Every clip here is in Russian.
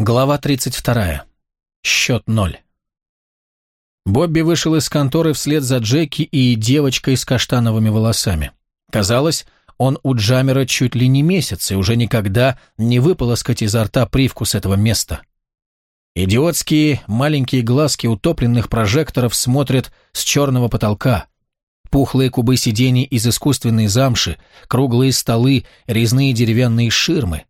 Глава 32. Счет ноль. Бобби вышел из конторы вслед за Джеки и девочкой с каштановыми волосами. Казалось, он у Джамера чуть ли не месяц и уже никогда не выполоскать изо рта привкус этого места. Идиотские маленькие глазки утопленных прожекторов смотрят с черного потолка. Пухлые кубы сидений из искусственной замши, круглые столы, резные деревянные ширмы,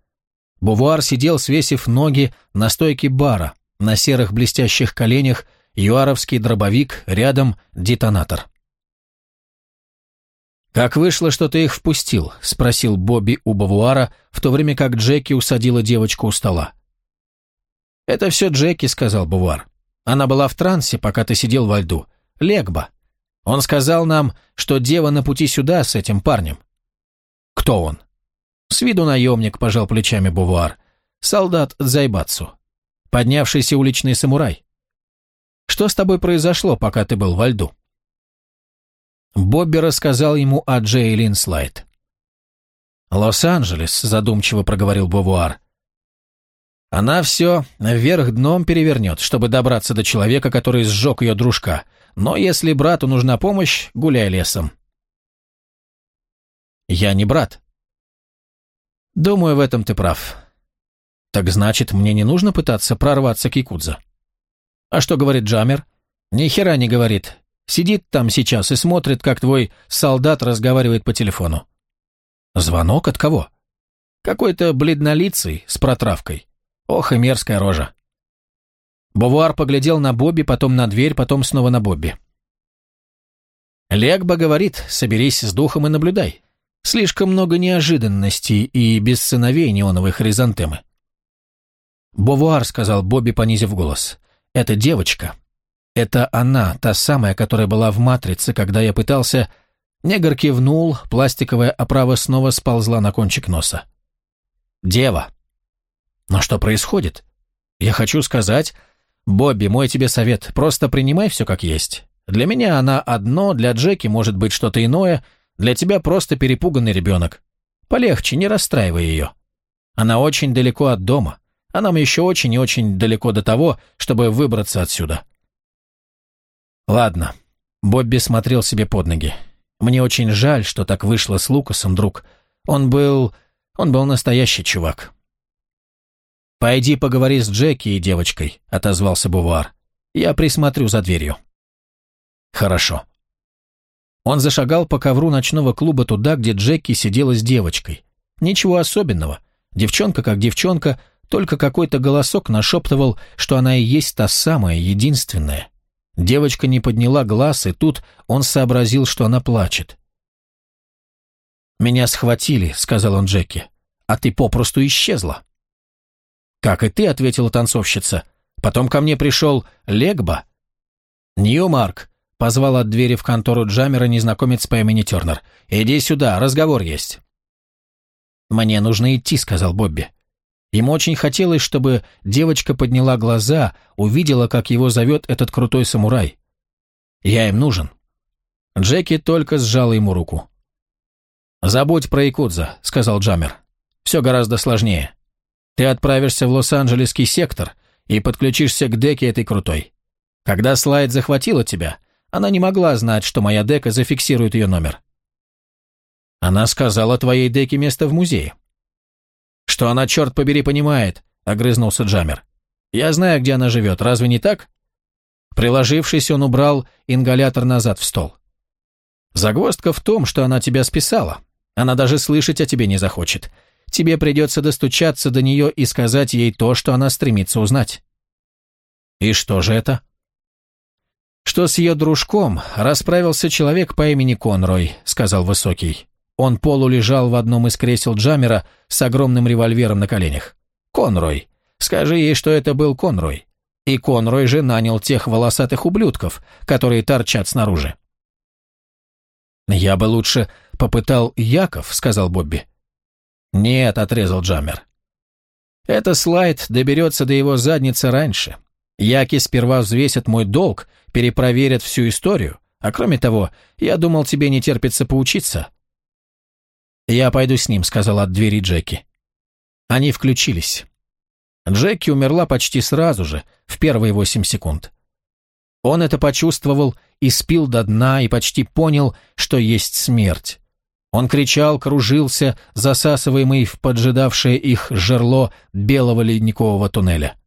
Бувуар сидел, свесив ноги на стойке бара, на серых блестящих коленях юаровский дробовик, рядом детонатор. «Как вышло, что ты их впустил?» – спросил Бобби у Бавуара, в то время как Джеки усадила девочку у стола. «Это все Джеки», – сказал Бувар. «Она была в трансе, пока ты сидел во льду. Легба. Он сказал нам, что дева на пути сюда с этим парнем». «Кто он?» С виду наемник, пожал плечами Бувуар. Солдат Зайбацу. Поднявшийся уличный самурай. Что с тобой произошло, пока ты был во льду? Бобби рассказал ему о Джейлин Слайд. «Лос-Анджелес», — задумчиво проговорил Бувуар. «Она все вверх дном перевернет, чтобы добраться до человека, который сжег ее дружка. Но если брату нужна помощь, гуляй лесом». «Я не брат», Думаю, в этом ты прав. Так значит, мне не нужно пытаться прорваться к Якудза. А что говорит Джамер? Ни хера не говорит. Сидит там сейчас и смотрит, как твой солдат разговаривает по телефону. Звонок от кого? Какой-то бледнолицый с протравкой. Ох и мерзкая рожа. Бувуар поглядел на Бобби, потом на дверь, потом снова на Бобби. Легба говорит, соберись с духом и наблюдай. Слишком много неожиданностей и без сыновей неоновой хризантемы. «Бовуар», — сказал Бобби, понизив голос, — «это девочка. Это она, та самая, которая была в «Матрице», когда я пытался...» Негр кивнул, пластиковая оправа снова сползла на кончик носа. «Дева». «Но что происходит?» «Я хочу сказать...» «Бобби, мой тебе совет, просто принимай все как есть. Для меня она одно, для Джеки может быть что-то иное, для тебя просто перепуганный ребенок. Полегче, не расстраивай ее. Она очень далеко от дома, а нам еще очень и очень далеко до того, чтобы выбраться отсюда. Ладно. Бобби смотрел себе под ноги. Мне очень жаль, что так вышло с Лукасом, друг. Он был... он был настоящий чувак. «Пойди поговори с Джеки и девочкой», — отозвался Бувар. «Я присмотрю за дверью». «Хорошо». Он зашагал по ковру ночного клуба туда, где Джеки сидела с девочкой. Ничего особенного. Девчонка как девчонка, только какой-то голосок нашептывал, что она и есть та самая, единственная. Девочка не подняла глаз, и тут он сообразил, что она плачет. «Меня схватили», — сказал он Джеки, — «а ты попросту исчезла». «Как и ты», — ответила танцовщица. «Потом ко мне пришел Легба». «Ньюмарк, Позвал от двери в контору Джамера незнакомец по имени Тернер. «Иди сюда, разговор есть». «Мне нужно идти», — сказал Бобби. Ему очень хотелось, чтобы девочка подняла глаза, увидела, как его зовет этот крутой самурай. «Я им нужен». Джеки только сжал ему руку. «Забудь про Якудза», — сказал Джамер. «Все гораздо сложнее. Ты отправишься в Лос-Анджелесский сектор и подключишься к деке этой крутой. Когда слайд захватила тебя, она не могла знать, что моя дека зафиксирует ее номер. Она сказала твоей деке место в музее. Что она, черт побери, понимает, огрызнулся Джамер. Я знаю, где она живет, разве не так? Приложившись, он убрал ингалятор назад в стол. Загвоздка в том, что она тебя списала. Она даже слышать о тебе не захочет. Тебе придется достучаться до нее и сказать ей то, что она стремится узнать. И что же это? Что с ее дружком расправился человек по имени Конрой», — сказал Высокий. Он полулежал в одном из кресел Джамера с огромным револьвером на коленях. «Конрой. Скажи ей, что это был Конрой. И Конрой же нанял тех волосатых ублюдков, которые торчат снаружи». «Я бы лучше попытал Яков», — сказал Бобби. «Нет», — отрезал Джамер. «Это слайд доберется до его задницы раньше. Яки сперва взвесят мой долг, перепроверят всю историю, а кроме того, я думал, тебе не терпится поучиться». «Я пойду с ним», — сказал от двери Джеки. Они включились. Джеки умерла почти сразу же, в первые восемь секунд. Он это почувствовал и спил до дна, и почти понял, что есть смерть. Он кричал, кружился, засасываемый в поджидавшее их жерло белого ледникового туннеля.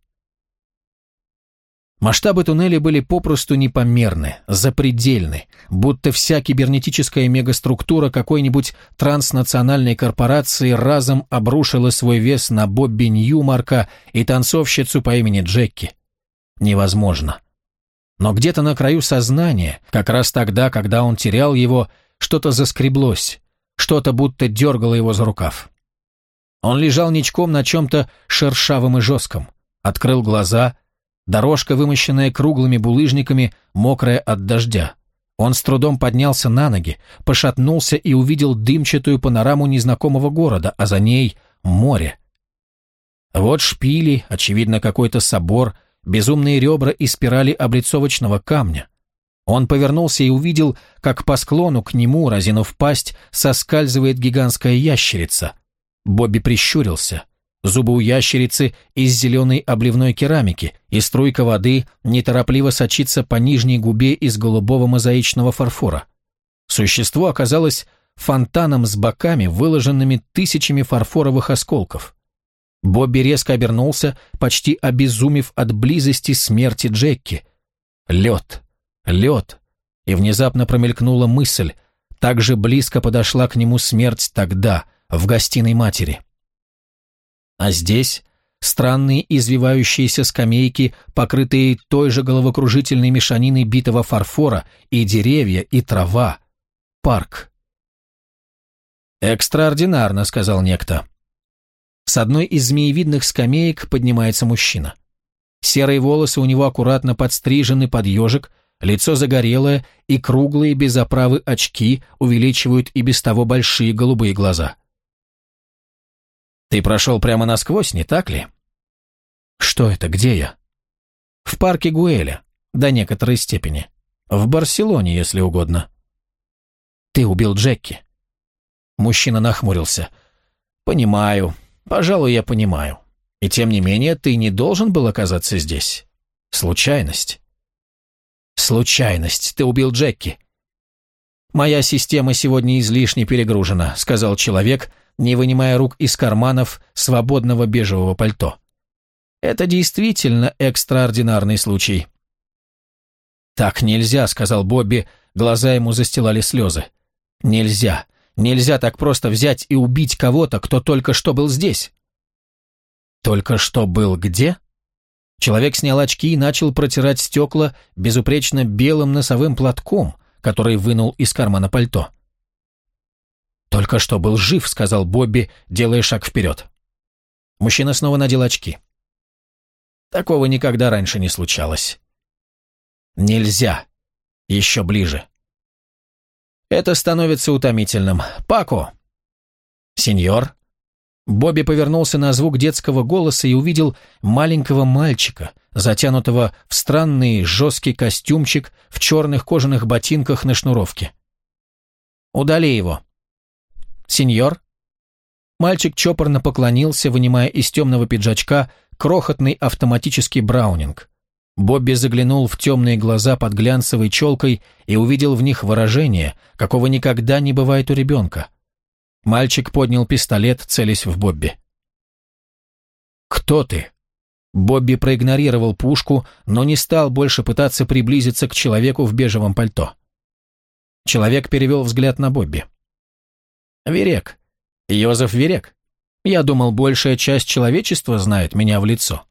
Масштабы туннеля были попросту непомерны, запредельны, будто вся кибернетическая мегаструктура какой-нибудь транснациональной корпорации разом обрушила свой вес на Бобби Ньюмарка и танцовщицу по имени Джекки. Невозможно. Но где-то на краю сознания, как раз тогда, когда он терял его, что-то заскреблось, что-то будто дергало его за рукав. Он лежал ничком на чем-то шершавом и жестком, открыл глаза — Дорожка, вымощенная круглыми булыжниками, мокрая от дождя. Он с трудом поднялся на ноги, пошатнулся и увидел дымчатую панораму незнакомого города, а за ней море. Вот шпили, очевидно, какой-то собор, безумные ребра и спирали облицовочного камня. Он повернулся и увидел, как по склону к нему, разинув пасть, соскальзывает гигантская ящерица. Бобби прищурился. Зубы у ящерицы из зеленой обливной керамики, и струйка воды неторопливо сочится по нижней губе из голубого мозаичного фарфора. Существо оказалось фонтаном с боками, выложенными тысячами фарфоровых осколков. Бобби резко обернулся, почти обезумев от близости смерти Джекки. Лед, лед. И внезапно промелькнула мысль. Так же близко подошла к нему смерть тогда, в гостиной матери. А здесь странные извивающиеся скамейки, покрытые той же головокружительной мешаниной битого фарфора, и деревья, и трава. Парк. «Экстраординарно», — сказал некто. С одной из змеевидных скамеек поднимается мужчина. Серые волосы у него аккуратно подстрижены под ежик, лицо загорелое, и круглые без оправы очки увеличивают и без того большие голубые глаза. Ты прошел прямо насквозь, не так ли? Что это, где я? В парке Гуэля, до некоторой степени. В Барселоне, если угодно. Ты убил Джекки. Мужчина нахмурился. Понимаю. Пожалуй, я понимаю. И тем не менее, ты не должен был оказаться здесь. Случайность. Случайность. Ты убил Джекки. «Моя система сегодня излишне перегружена», — сказал человек, не вынимая рук из карманов свободного бежевого пальто. Это действительно экстраординарный случай. «Так нельзя», — сказал Бобби, глаза ему застилали слезы. «Нельзя, нельзя так просто взять и убить кого-то, кто только что был здесь». «Только что был где?» Человек снял очки и начал протирать стекла безупречно белым носовым платком, который вынул из кармана пальто. «Только что был жив», — сказал Бобби, делая шаг вперед. Мужчина снова надел очки. Такого никогда раньше не случалось. Нельзя. Еще ближе. Это становится утомительным. Пако! Сеньор? Бобби повернулся на звук детского голоса и увидел маленького мальчика, затянутого в странный жесткий костюмчик в черных кожаных ботинках на шнуровке. «Удали его», «Сеньор?» Мальчик чопорно поклонился, вынимая из темного пиджачка крохотный автоматический браунинг. Бобби заглянул в темные глаза под глянцевой челкой и увидел в них выражение, какого никогда не бывает у ребенка. Мальчик поднял пистолет, целясь в Бобби. «Кто ты?» Бобби проигнорировал пушку, но не стал больше пытаться приблизиться к человеку в бежевом пальто. Человек перевел взгляд на Бобби. Верек. Йозеф Верек. Я думал, большая часть человечества знает меня в лицо.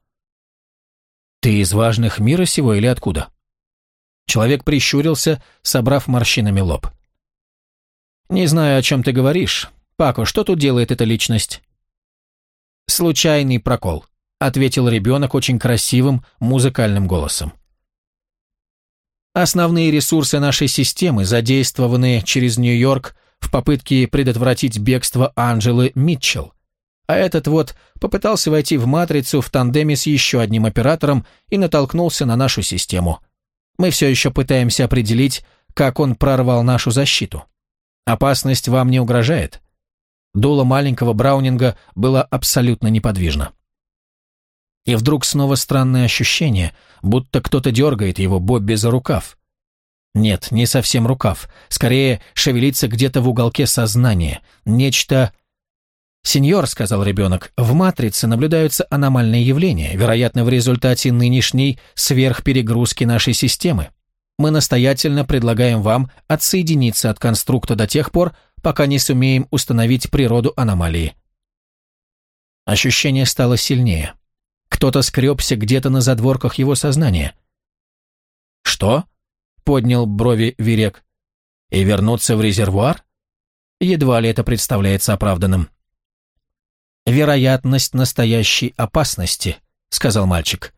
Ты из важных мира сего или откуда? Человек прищурился, собрав морщинами лоб. Не знаю, о чем ты говоришь. Пако, что тут делает эта личность? Случайный прокол, ответил ребенок очень красивым музыкальным голосом. Основные ресурсы нашей системы, задействованные через Нью-Йорк, в попытке предотвратить бегство Анджелы Митчелл. А этот вот попытался войти в матрицу в тандеме с еще одним оператором и натолкнулся на нашу систему. Мы все еще пытаемся определить, как он прорвал нашу защиту. Опасность вам не угрожает? Дуло маленького Браунинга было абсолютно неподвижно. И вдруг снова странное ощущение, будто кто-то дергает его Бобби за рукав. Нет, не совсем рукав, скорее шевелится где-то в уголке сознания, нечто... «Сеньор», — сказал ребенок, — «в матрице наблюдаются аномальные явления, вероятно, в результате нынешней сверхперегрузки нашей системы. Мы настоятельно предлагаем вам отсоединиться от конструкта до тех пор, пока не сумеем установить природу аномалии». Ощущение стало сильнее. Кто-то скребся где-то на задворках его сознания. «Что?» Поднял брови Вирек. «И вернуться в резервуар? Едва ли это представляется оправданным». «Вероятность настоящей опасности», — сказал мальчик.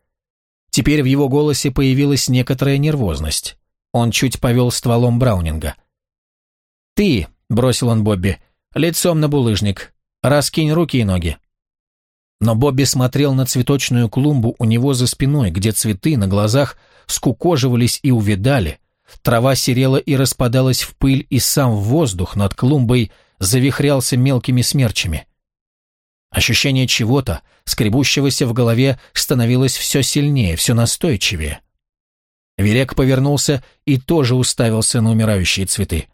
Теперь в его голосе появилась некоторая нервозность. Он чуть повел стволом Браунинга. «Ты», — бросил он Бобби, — «лицом на булыжник. Раскинь руки и ноги». Но Бобби смотрел на цветочную клумбу у него за спиной, где цветы на глазах скукоживались и увидали, Трава серела и распадалась в пыль, и сам воздух над клумбой завихрялся мелкими смерчами. Ощущение чего-то, скребущегося в голове, становилось все сильнее, все настойчивее. Верек повернулся и тоже уставился на умирающие цветы.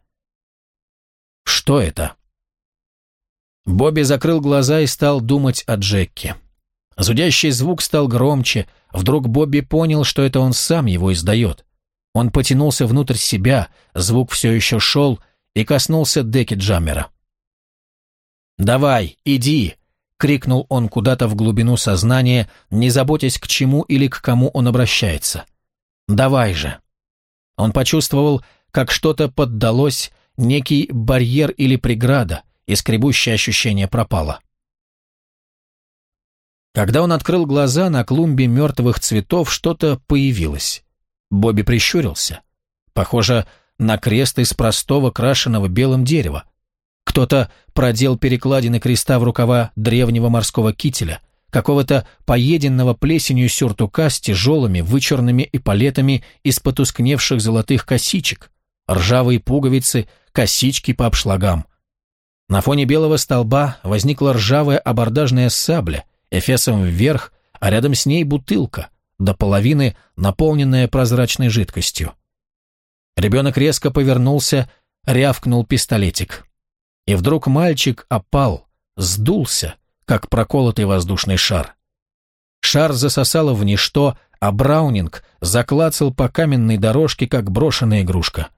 «Что это?» Бобби закрыл глаза и стал думать о Джекке. Зудящий звук стал громче, вдруг Бобби понял, что это он сам его издает. Он потянулся внутрь себя, звук все еще шел, и коснулся деки Джаммера. «Давай, иди!» — крикнул он куда-то в глубину сознания, не заботясь, к чему или к кому он обращается. «Давай же!» Он почувствовал, как что-то поддалось, некий барьер или преграда, и скребущее ощущение пропало. Когда он открыл глаза, на клумбе мертвых цветов что-то появилось. Бобби прищурился. Похоже на крест из простого крашеного белым дерева. Кто-то продел перекладины креста в рукава древнего морского кителя, какого-то поеденного плесенью сюртука с тяжелыми вычурными эполетами из потускневших золотых косичек, ржавые пуговицы, косички по обшлагам. На фоне белого столба возникла ржавая абордажная сабля, эфесом вверх, а рядом с ней бутылка — до половины наполненная прозрачной жидкостью. Ребенок резко повернулся, рявкнул пистолетик. И вдруг мальчик опал, сдулся, как проколотый воздушный шар. Шар засосало в ничто, а Браунинг заклацал по каменной дорожке, как брошенная игрушка.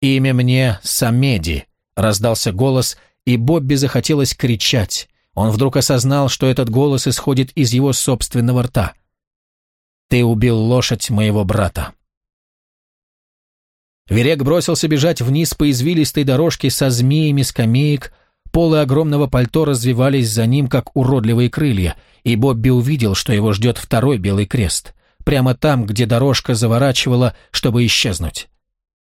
«Имя мне Самеди», — раздался голос, и Бобби захотелось кричать, он вдруг осознал, что этот голос исходит из его собственного рта. «Ты убил лошадь моего брата». Верек бросился бежать вниз по извилистой дорожке со змеями скамеек, полы огромного пальто развивались за ним, как уродливые крылья, и Бобби увидел, что его ждет второй белый крест, прямо там, где дорожка заворачивала, чтобы исчезнуть.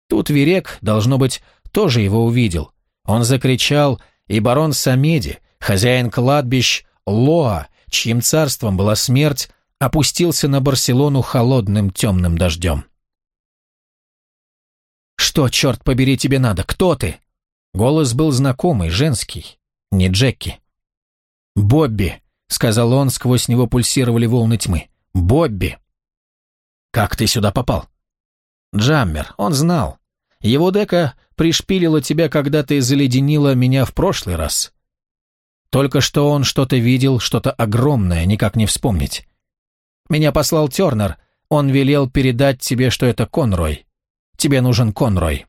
Тут Верек, должно быть, тоже его увидел. Он закричал, и барон Самеди, Хозяин кладбищ Лоа, чьим царством была смерть, опустился на Барселону холодным темным дождем. «Что, черт побери, тебе надо? Кто ты?» Голос был знакомый, женский, не Джеки. «Бобби», — сказал он, сквозь него пульсировали волны тьмы. «Бобби!» «Как ты сюда попал?» «Джаммер, он знал. Его дека пришпилила тебя, когда ты заледенила меня в прошлый раз. Только что он что-то видел, что-то огромное, никак не вспомнить. Меня послал Тернер, он велел передать тебе, что это Конрой. Тебе нужен Конрой.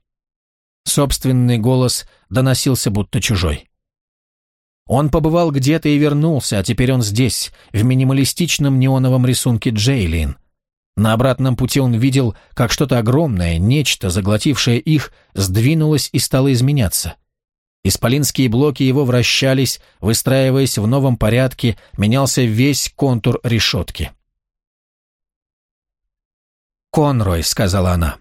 Собственный голос доносился будто чужой. Он побывал где-то и вернулся, а теперь он здесь, в минималистичном неоновом рисунке Джейлин. На обратном пути он видел, как что-то огромное, нечто, заглотившее их, сдвинулось и стало изменяться. Исполинские блоки его вращались, выстраиваясь в новом порядке, менялся весь контур решетки. «Конрой», — сказала она.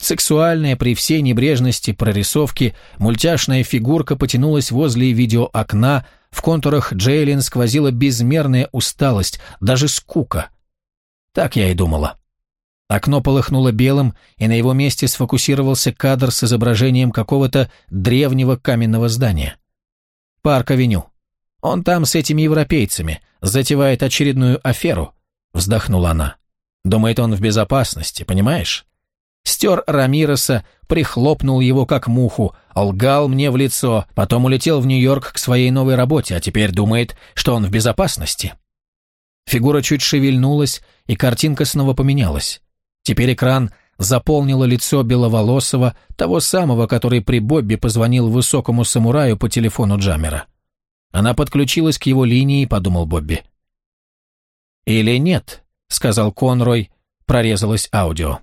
Сексуальная при всей небрежности прорисовки мультяшная фигурка потянулась возле видеоокна, в контурах Джейлин сквозила безмерная усталость, даже скука. Так я и думала. Окно полыхнуло белым, и на его месте сфокусировался кадр с изображением какого-то древнего каменного здания. Парк-авеню. Он там с этими европейцами, затевает очередную аферу», — вздохнула она. «Думает, он в безопасности, понимаешь? Стер Рамироса, прихлопнул его как муху, лгал мне в лицо, потом улетел в Нью-Йорк к своей новой работе, а теперь думает, что он в безопасности». Фигура чуть шевельнулась, и картинка снова поменялась. Теперь экран заполнило лицо беловолосого, того самого, который при Бобби позвонил высокому самураю по телефону Джаммера. Она подключилась к его линии, подумал Бобби. «Или нет», — сказал Конрой, прорезалось аудио.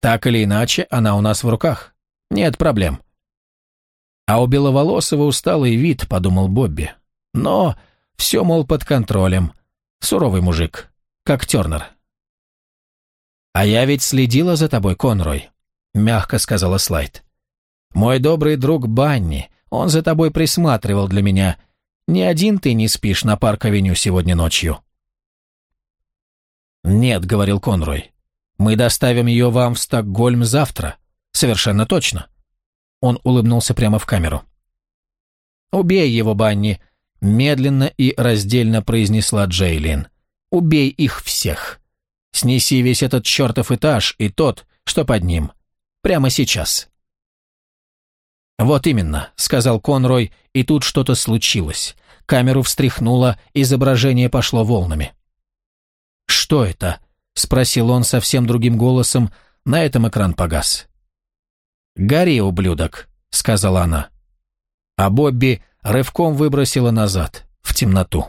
«Так или иначе, она у нас в руках. Нет проблем». А у Беловолосого усталый вид, подумал Бобби. Но все, мол, под контролем. Суровый мужик, как Тернер. «А я ведь следила за тобой, Конрой», — мягко сказала Слайд. «Мой добрый друг Банни, он за тобой присматривал для меня. Ни один ты не спишь на парк-авеню сегодня ночью». «Нет», — говорил Конрой, — «мы доставим ее вам в Стокгольм завтра. Совершенно точно». Он улыбнулся прямо в камеру. «Убей его, Банни», — медленно и раздельно произнесла Джейлин. «Убей их всех». Снеси весь этот чертов этаж и тот, что под ним. Прямо сейчас». «Вот именно», — сказал Конрой, и тут что-то случилось. Камеру встряхнуло, изображение пошло волнами. «Что это?» — спросил он совсем другим голосом, на этом экран погас. «Гори, ублюдок», — сказала она. А Бобби рывком выбросила назад, в темноту.